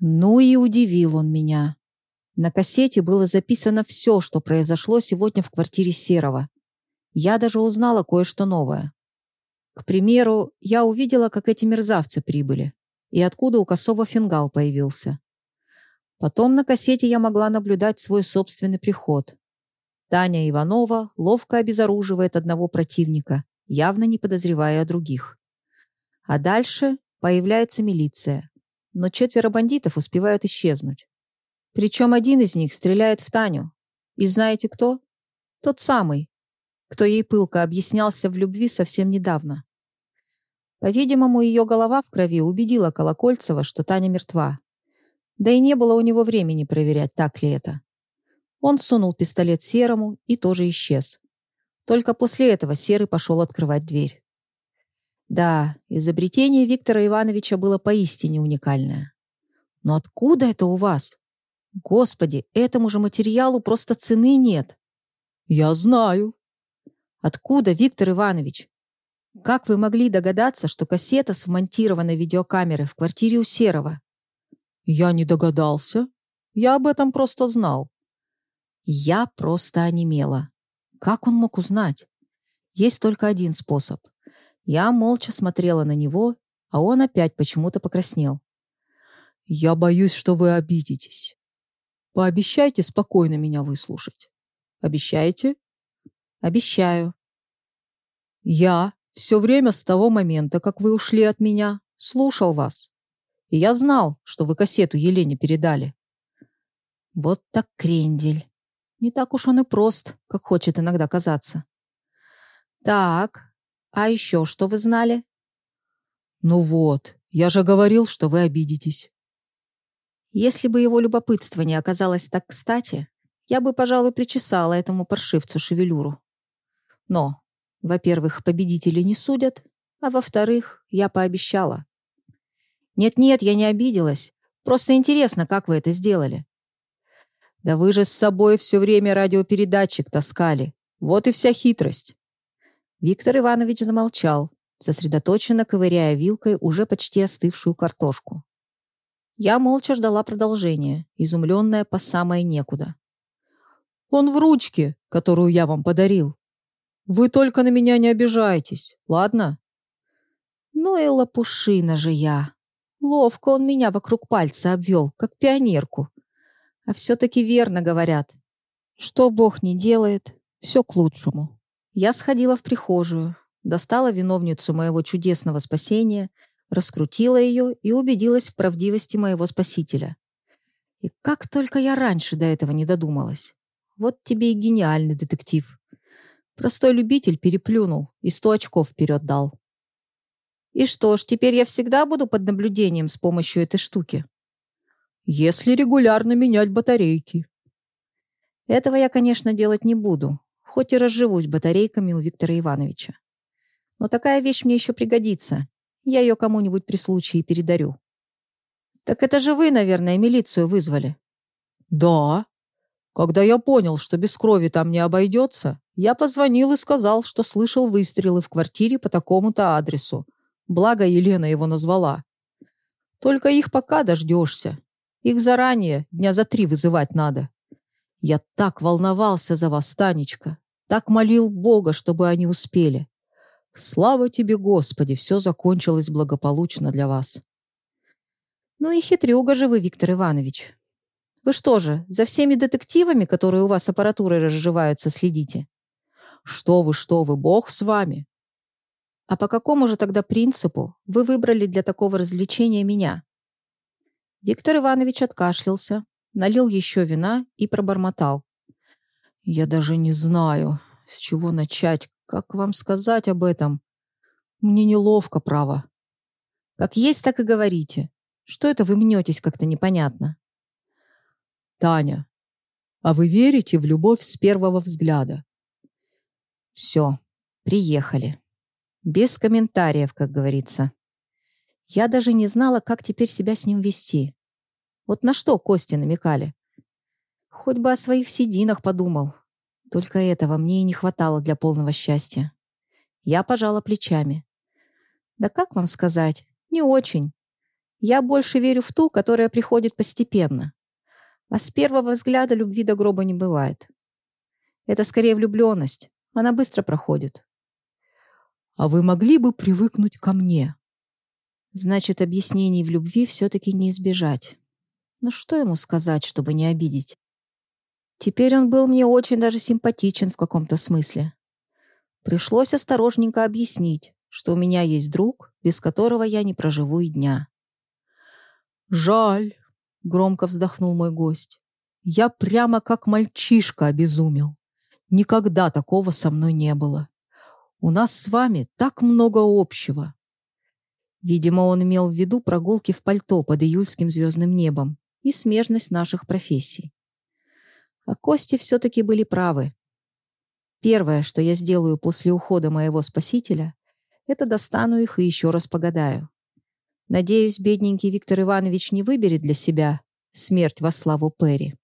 Ну и удивил он меня. На кассете было записано все, что произошло сегодня в квартире Серого. Я даже узнала кое-что новое. К примеру, я увидела, как эти мерзавцы прибыли, и откуда у Косова фингал появился. Потом на кассете я могла наблюдать свой собственный приход. Таня Иванова ловко обезоруживает одного противника, явно не подозревая о других. А дальше появляется милиция, но четверо бандитов успевают исчезнуть. Причем один из них стреляет в Таню. И знаете кто? Тот самый, кто ей пылко объяснялся в любви совсем недавно. По-видимому, ее голова в крови убедила Колокольцева, что Таня мертва. Да и не было у него времени проверять, так ли это. Он сунул пистолет Серому и тоже исчез. Только после этого Серый пошел открывать дверь. Да, изобретение Виктора Ивановича было поистине уникальное. Но откуда это у вас? Господи, этому же материалу просто цены нет. Я знаю. Откуда, Виктор Иванович? Как вы могли догадаться, что кассета с вмонтированной видеокамерой в квартире у Серова? Я не догадался. Я об этом просто знал. Я просто онемела. Как он мог узнать? Есть только один способ. Я молча смотрела на него, а он опять почему-то покраснел. «Я боюсь, что вы обидитесь. Пообещайте спокойно меня выслушать. Обещаете?» «Обещаю». «Я все время с того момента, как вы ушли от меня, слушал вас. И я знал, что вы кассету Елене передали». «Вот так крендель. Не так уж он и прост, как хочет иногда казаться». «Так, а еще что вы знали? Ну вот, я же говорил, что вы обидитесь. Если бы его любопытство не оказалось так кстати, я бы, пожалуй, причесала этому паршивцу шевелюру. Но, во-первых, победители не судят, а во-вторых, я пообещала. Нет-нет, я не обиделась. Просто интересно, как вы это сделали. Да вы же с собой все время радиопередатчик таскали. Вот и вся хитрость. Виктор Иванович замолчал, сосредоточенно ковыряя вилкой уже почти остывшую картошку. Я молча ждала продолжения, изумленная по самое некуда. «Он в ручке, которую я вам подарил. Вы только на меня не обижайтесь, ладно?» «Ну и лопушина же я. Ловко он меня вокруг пальца обвел, как пионерку. А все-таки верно говорят. Что Бог не делает, все к лучшему». Я сходила в прихожую, достала виновницу моего чудесного спасения, раскрутила ее и убедилась в правдивости моего спасителя. И как только я раньше до этого не додумалась. Вот тебе и гениальный детектив. Простой любитель переплюнул и сто очков вперед дал. И что ж, теперь я всегда буду под наблюдением с помощью этой штуки? Если регулярно менять батарейки. Этого я, конечно, делать не буду, хоть и разживусь батарейками у Виктора Ивановича. Но такая вещь мне еще пригодится. Я ее кому-нибудь при случае передарю. Так это же вы, наверное, милицию вызвали. Да. Когда я понял, что без крови там не обойдется, я позвонил и сказал, что слышал выстрелы в квартире по такому-то адресу. Благо Елена его назвала. Только их пока дождешься. Их заранее, дня за три вызывать надо. Я так волновался за вас, Танечка. Так молил Бога, чтобы они успели. Слава тебе, Господи, все закончилось благополучно для вас. Ну и хитрюга же вы, Виктор Иванович. Вы что же, за всеми детективами, которые у вас аппаратурой разживаются, следите? Что вы, что вы, Бог с вами. А по какому же тогда принципу вы выбрали для такого развлечения меня? Виктор Иванович откашлялся, налил еще вина и пробормотал. «Я даже не знаю, с чего начать, как вам сказать об этом. Мне неловко, право». «Как есть, так и говорите. Что это вы мнетесь как-то непонятно?» «Таня, а вы верите в любовь с первого взгляда?» «Все, приехали. Без комментариев, как говорится. Я даже не знала, как теперь себя с ним вести. Вот на что Кости намекали? Хоть бы о своих сединах подумал. Только этого мне и не хватало для полного счастья. Я пожала плечами. Да как вам сказать? Не очень. Я больше верю в ту, которая приходит постепенно. А с первого взгляда любви до гроба не бывает. Это скорее влюбленность. Она быстро проходит. А вы могли бы привыкнуть ко мне? Значит, объяснений в любви все-таки не избежать. Но что ему сказать, чтобы не обидеть? Теперь он был мне очень даже симпатичен в каком-то смысле. Пришлось осторожненько объяснить, что у меня есть друг, без которого я не проживу и дня. «Жаль», — громко вздохнул мой гость. «Я прямо как мальчишка обезумел. Никогда такого со мной не было. У нас с вами так много общего». Видимо, он имел в виду прогулки в пальто под июльским звездным небом и смежность наших профессий. А Кости все-таки были правы. Первое, что я сделаю после ухода моего спасителя, это достану их и еще раз погадаю. Надеюсь, бедненький Виктор Иванович не выберет для себя смерть во славу Перри.